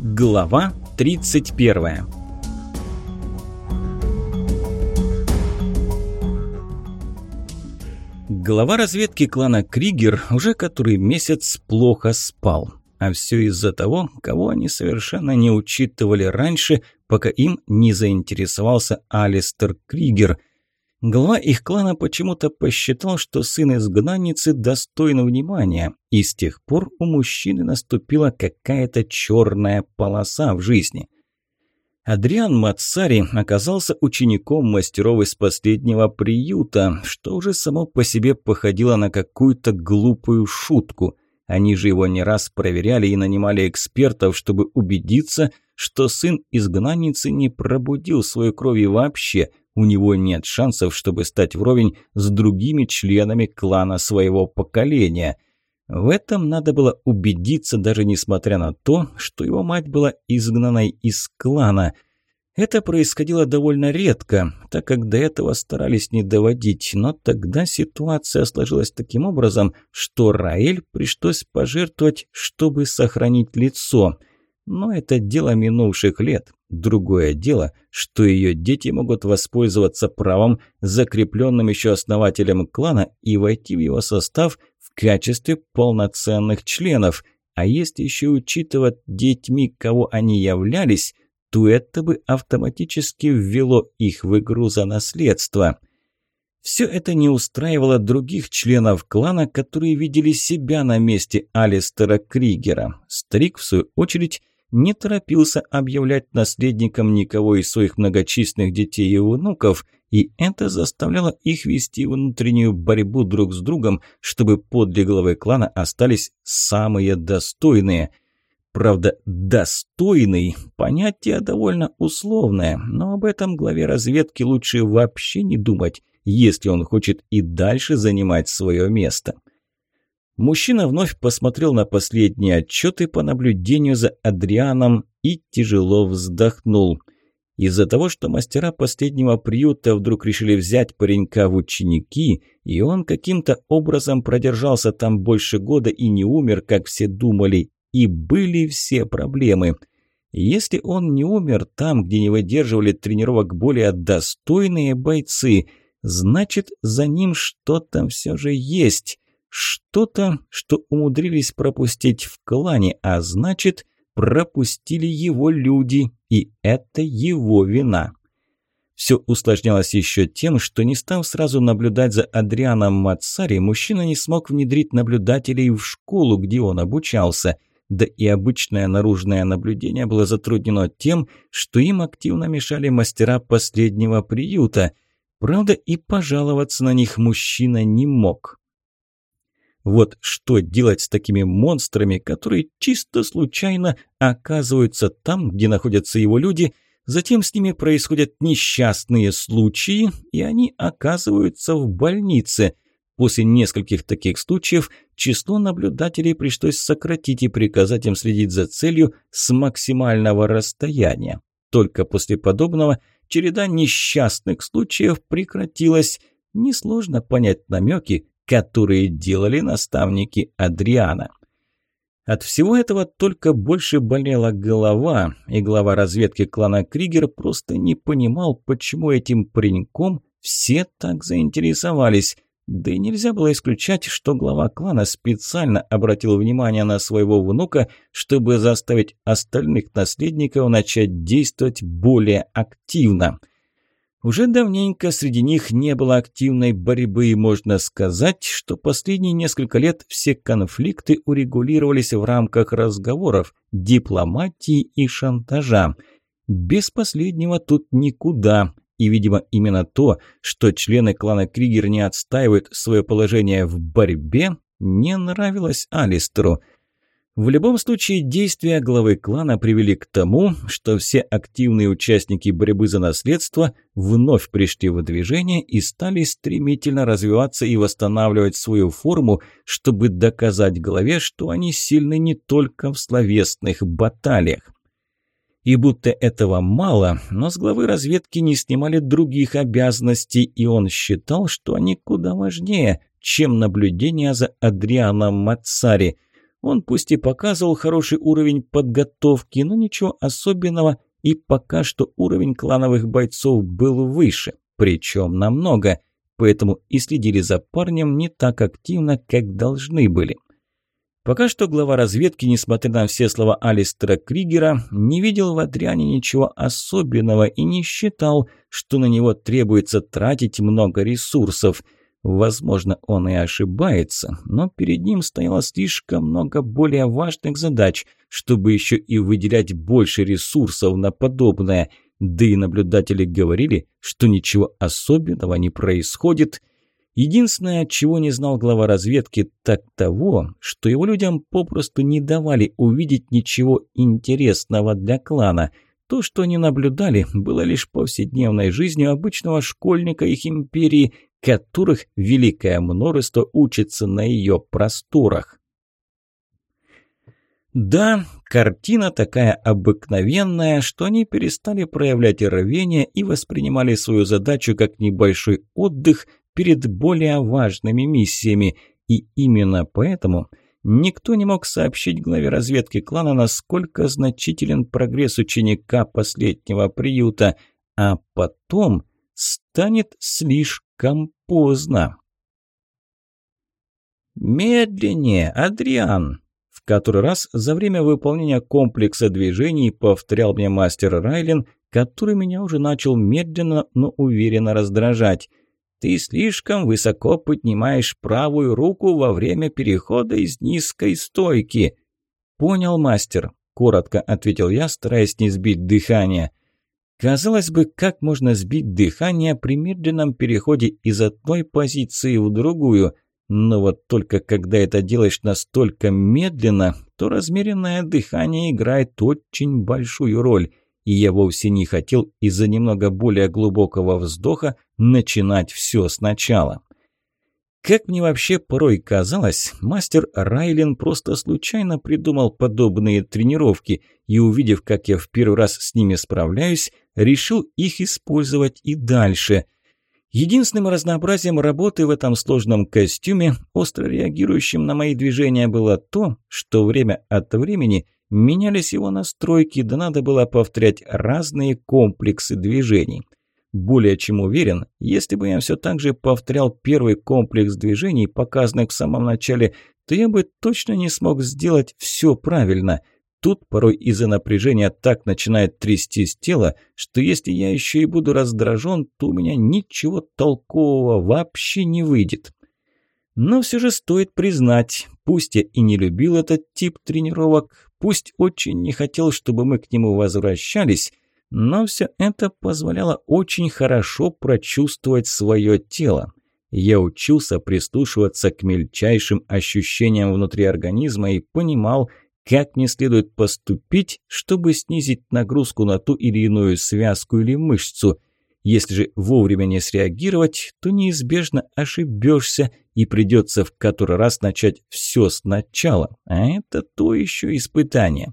Глава 31 Глава разведки клана Кригер уже который месяц плохо спал. А все из-за того, кого они совершенно не учитывали раньше, пока им не заинтересовался Алистер Кригер. Глава их клана почему-то посчитал, что сын изгнанницы достоин внимания, и с тех пор у мужчины наступила какая-то черная полоса в жизни. Адриан Мацари оказался учеником мастеров из последнего приюта, что уже само по себе походило на какую-то глупую шутку. Они же его не раз проверяли и нанимали экспертов, чтобы убедиться, что сын изгнанницы не пробудил свою кровь вообще – у него нет шансов, чтобы стать вровень с другими членами клана своего поколения. В этом надо было убедиться, даже несмотря на то, что его мать была изгнанной из клана. Это происходило довольно редко, так как до этого старались не доводить, но тогда ситуация сложилась таким образом, что Раэль пришлось пожертвовать, чтобы сохранить лицо – но это дело минувших лет. Другое дело, что ее дети могут воспользоваться правом, закрепленным еще основателем клана, и войти в его состав в качестве полноценных членов. А если еще учитывать детьми, кого они являлись, то это бы автоматически ввело их в игру за наследство. Все это не устраивало других членов клана, которые видели себя на месте Алистера Кригера. Стрик, в свою очередь, не торопился объявлять наследником никого из своих многочисленных детей и внуков, и это заставляло их вести внутреннюю борьбу друг с другом, чтобы подле главы клана остались самые достойные. Правда, «достойный» – понятие довольно условное, но об этом главе разведки лучше вообще не думать, если он хочет и дальше занимать свое место. Мужчина вновь посмотрел на последние отчеты по наблюдению за Адрианом и тяжело вздохнул. Из-за того, что мастера последнего приюта вдруг решили взять паренька в ученики, и он каким-то образом продержался там больше года и не умер, как все думали, и были все проблемы. Если он не умер там, где не выдерживали тренировок более достойные бойцы, значит, за ним что-то все же есть. Что-то, что умудрились пропустить в клане, а значит, пропустили его люди, и это его вина. Все усложнялось еще тем, что не став сразу наблюдать за Адрианом Мацари, мужчина не смог внедрить наблюдателей в школу, где он обучался. Да и обычное наружное наблюдение было затруднено тем, что им активно мешали мастера последнего приюта. Правда, и пожаловаться на них мужчина не мог. Вот что делать с такими монстрами, которые чисто случайно оказываются там, где находятся его люди, затем с ними происходят несчастные случаи, и они оказываются в больнице. После нескольких таких случаев число наблюдателей пришлось сократить и приказать им следить за целью с максимального расстояния. Только после подобного череда несчастных случаев прекратилась. Несложно понять намеки, которые делали наставники Адриана. От всего этого только больше болела голова, и глава разведки клана Кригер просто не понимал, почему этим пареньком все так заинтересовались. Да и нельзя было исключать, что глава клана специально обратил внимание на своего внука, чтобы заставить остальных наследников начать действовать более активно – уже давненько среди них не было активной борьбы, и можно сказать, что последние несколько лет все конфликты урегулировались в рамках разговоров, дипломатии и шантажа. Без последнего тут никуда. И, видимо, именно то, что члены клана Кригер не отстаивают свое положение в борьбе, не нравилось Алистеру – в любом случае, действия главы клана привели к тому, что все активные участники борьбы за наследство вновь пришли в движение и стали стремительно развиваться и восстанавливать свою форму, чтобы доказать главе, что они сильны не только в словесных баталиях. И будто этого мало, но с главы разведки не снимали других обязанностей, и он считал, что они куда важнее, чем наблюдение за Адрианом Мацари – Он пусть и показывал хороший уровень подготовки, но ничего особенного, и пока что уровень клановых бойцов был выше, причем намного, поэтому и следили за парнем не так активно, как должны были. Пока что глава разведки, несмотря на все слова Алистера Кригера, не видел в Адриане ничего особенного и не считал, что на него требуется тратить много ресурсов – Возможно, он и ошибается, но перед ним стояло слишком много более важных задач, чтобы еще и выделять больше ресурсов на подобное. Да и наблюдатели говорили, что ничего особенного не происходит. Единственное, чего не знал глава разведки, так того, что его людям попросту не давали увидеть ничего интересного для клана – то, что они наблюдали, было лишь повседневной жизнью обычного школьника их империи, которых великое множество учится на ее просторах. Да, картина такая обыкновенная, что они перестали проявлять рвение и воспринимали свою задачу как небольшой отдых перед более важными миссиями. И именно поэтому никто не мог сообщить главе разведки клана, насколько значителен прогресс ученика последнего приюта. А потом станет слишком поздно. «Медленнее, Адриан!» В который раз за время выполнения комплекса движений повторял мне мастер Райлин, который меня уже начал медленно, но уверенно раздражать. «Ты слишком высоко поднимаешь правую руку во время перехода из низкой стойки». «Понял, мастер», – коротко ответил я, стараясь не сбить дыхание. Казалось бы, как можно сбить дыхание при медленном переходе из одной позиции в другую? Но вот только когда это делаешь настолько медленно, то размеренное дыхание играет очень большую роль. И я вовсе не хотел из-за немного более глубокого вздоха начинать все сначала. Как мне вообще порой казалось, мастер Райлин просто случайно придумал подобные тренировки и, увидев, как я в первый раз с ними справляюсь, решил их использовать и дальше. Единственным разнообразием работы в этом сложном костюме, остро реагирующим на мои движения, было то, что время от времени менялись его настройки, да надо было повторять разные комплексы движений. Более чем уверен, если бы я все так же повторял первый комплекс движений, показанных в самом начале, то я бы точно не смог сделать все правильно – Тут порой из-за напряжения так начинает трястись тело, что если я еще и буду раздражен, то у меня ничего толкового вообще не выйдет. Но все же стоит признать, пусть я и не любил этот тип тренировок, пусть очень не хотел, чтобы мы к нему возвращались, но все это позволяло очень хорошо прочувствовать свое тело. Я учился прислушиваться к мельчайшим ощущениям внутри организма и понимал, как мне следует поступить, чтобы снизить нагрузку на ту или иную связку или мышцу. Если же вовремя не среагировать, то неизбежно ошибешься и придется в который раз начать все сначала. А это то еще испытание.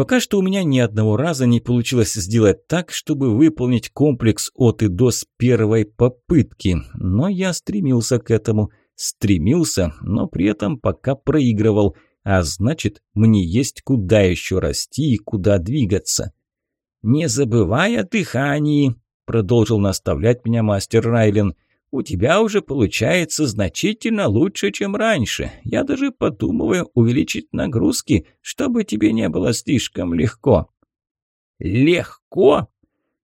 Пока что у меня ни одного раза не получилось сделать так, чтобы выполнить комплекс от и до с первой попытки, но я стремился к этому. Стремился, но при этом пока проигрывал – а значит, мне есть куда еще расти и куда двигаться. «Не забывай о дыхании», – продолжил наставлять меня мастер Райлен. «У тебя уже получается значительно лучше, чем раньше. Я даже подумываю увеличить нагрузки, чтобы тебе не было слишком легко». «Легко?»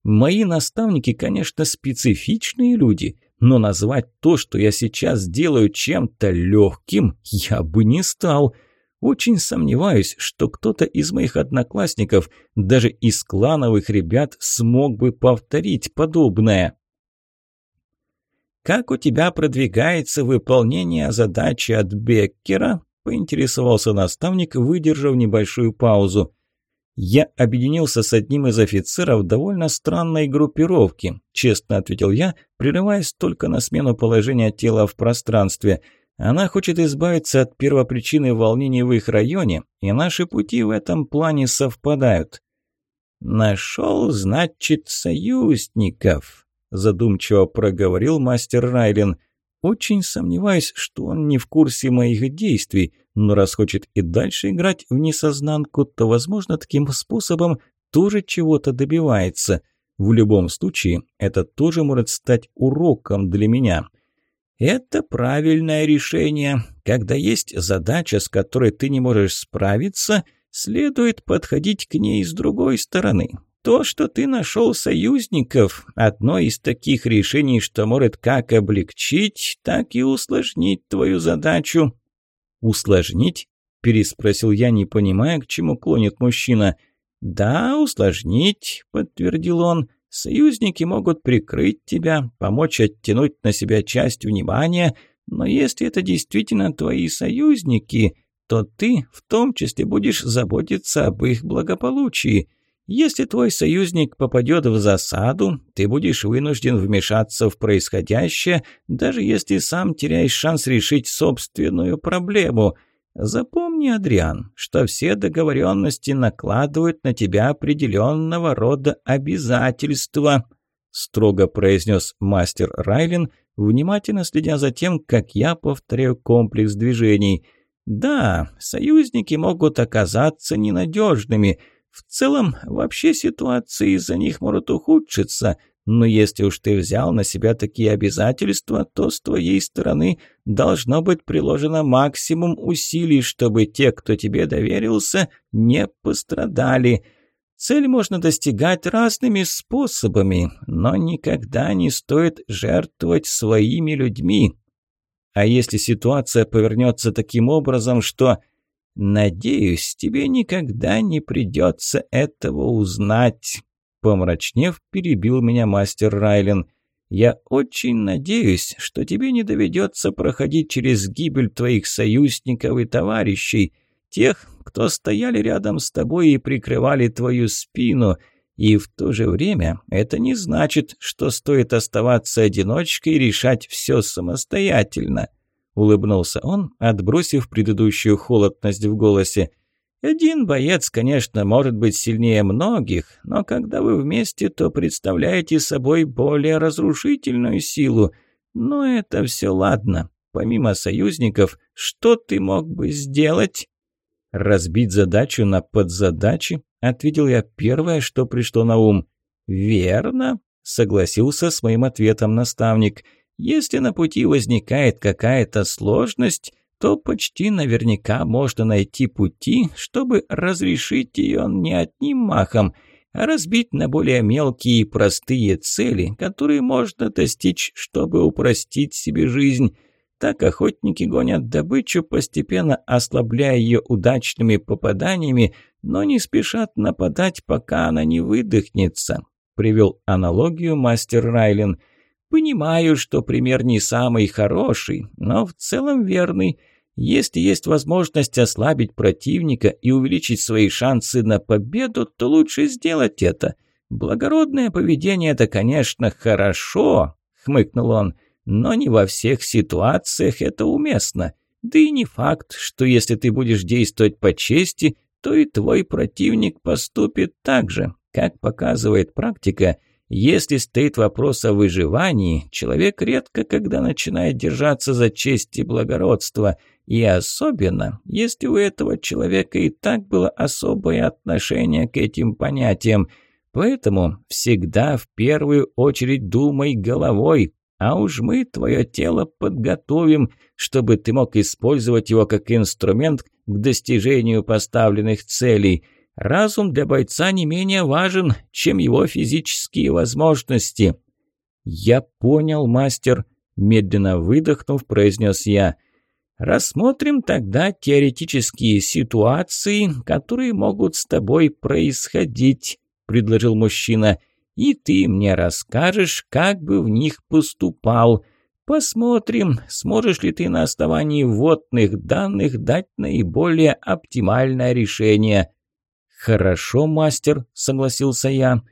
Мои наставники, конечно, специфичные люди, но назвать то, что я сейчас делаю чем-то легким, я бы не стал. Очень сомневаюсь, что кто-то из моих одноклассников, даже из клановых ребят, смог бы повторить подобное. «Как у тебя продвигается выполнение задачи от Беккера?» – поинтересовался наставник, выдержав небольшую паузу. «Я объединился с одним из офицеров довольно странной группировки», – честно ответил я, прерываясь только на смену положения тела в пространстве – она хочет избавиться от первопричины волнений в их районе, и наши пути в этом плане совпадают. «Нашел, значит, союзников», – задумчиво проговорил мастер Райлин. очень сомневаюсь, что он не в курсе моих действий, но раз хочет и дальше играть в несознанку, то, возможно, таким способом тоже чего-то добивается. В любом случае, это тоже может стать уроком для меня. Это правильное решение. Когда есть задача, с которой ты не можешь справиться, следует подходить к ней с другой стороны. То, что ты нашел союзников, одно из таких решений, что может как облегчить, так и усложнить твою задачу. «Усложнить?» – переспросил я, не понимая, к чему клонит мужчина. «Да, усложнить», – подтвердил он. «Союзники могут прикрыть тебя, помочь оттянуть на себя часть внимания, но если это действительно твои союзники, то ты в том числе будешь заботиться об их благополучии». Если твой союзник попадет в засаду, ты будешь вынужден вмешаться в происходящее, даже если сам теряешь шанс решить собственную проблему. Запомни, Адриан, что все договоренности накладывают на тебя определенного рода обязательства, строго произнес мастер Райлин, внимательно следя за тем, как я повторяю комплекс движений. Да, союзники могут оказаться ненадежными – в целом, вообще ситуация из-за них может ухудшиться, но если уж ты взял на себя такие обязательства, то с твоей стороны должно быть приложено максимум усилий, чтобы те, кто тебе доверился, не пострадали. Цель можно достигать разными способами, но никогда не стоит жертвовать своими людьми. А если ситуация повернется таким образом, что «Надеюсь, тебе никогда не придется этого узнать», – помрачнев, перебил меня мастер Райлен. «Я очень надеюсь, что тебе не доведется проходить через гибель твоих союзников и товарищей, тех, кто стояли рядом с тобой и прикрывали твою спину». И в то же время это не значит, что стоит оставаться одиночкой и решать все самостоятельно. Улыбнулся он, отбросив предыдущую холодность в голосе. «Один боец, конечно, может быть сильнее многих, но когда вы вместе, то представляете собой более разрушительную силу. Но это все ладно. Помимо союзников, что ты мог бы сделать?» «Разбить задачу на подзадачи?» – ответил я первое, что пришло на ум. «Верно», – согласился с моим ответом наставник – если на пути возникает какая-то сложность, то почти наверняка можно найти пути, чтобы разрешить ее не одним махом, а разбить на более мелкие и простые цели, которые можно достичь, чтобы упростить себе жизнь. Так охотники гонят добычу, постепенно ослабляя ее удачными попаданиями, но не спешат нападать, пока она не выдохнется. Привел аналогию мастер Райлен – Понимаю, что пример не самый хороший, но в целом верный. Если есть возможность ослабить противника и увеличить свои шансы на победу, то лучше сделать это. Благородное поведение – это, конечно, хорошо, хмыкнул он, но не во всех ситуациях это уместно. Да и не факт, что если ты будешь действовать по чести, то и твой противник поступит так же. Как показывает практика, если стоит вопрос о выживании, человек редко когда начинает держаться за честь и благородство, и особенно, если у этого человека и так было особое отношение к этим понятиям. Поэтому всегда в первую очередь думай головой, а уж мы твое тело подготовим, чтобы ты мог использовать его как инструмент к достижению поставленных целей – Разум для бойца не менее важен, чем его физические возможности. «Я понял, мастер», – медленно выдохнув, произнес я. «Рассмотрим тогда теоретические ситуации, которые могут с тобой происходить», – предложил мужчина. «И ты мне расскажешь, как бы в них поступал. Посмотрим, сможешь ли ты на основании вводных данных дать наиболее оптимальное решение». «Хорошо, мастер», – согласился я.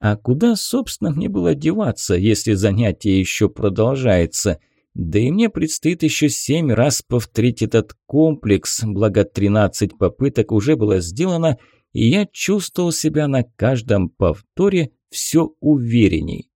«А куда, собственно, мне было деваться, если занятие еще продолжается? Да и мне предстоит еще семь раз повторить этот комплекс, благо тринадцать попыток уже было сделано, и я чувствовал себя на каждом повторе все уверенней».